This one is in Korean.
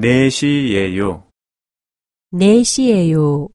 4시예요. 4시예요.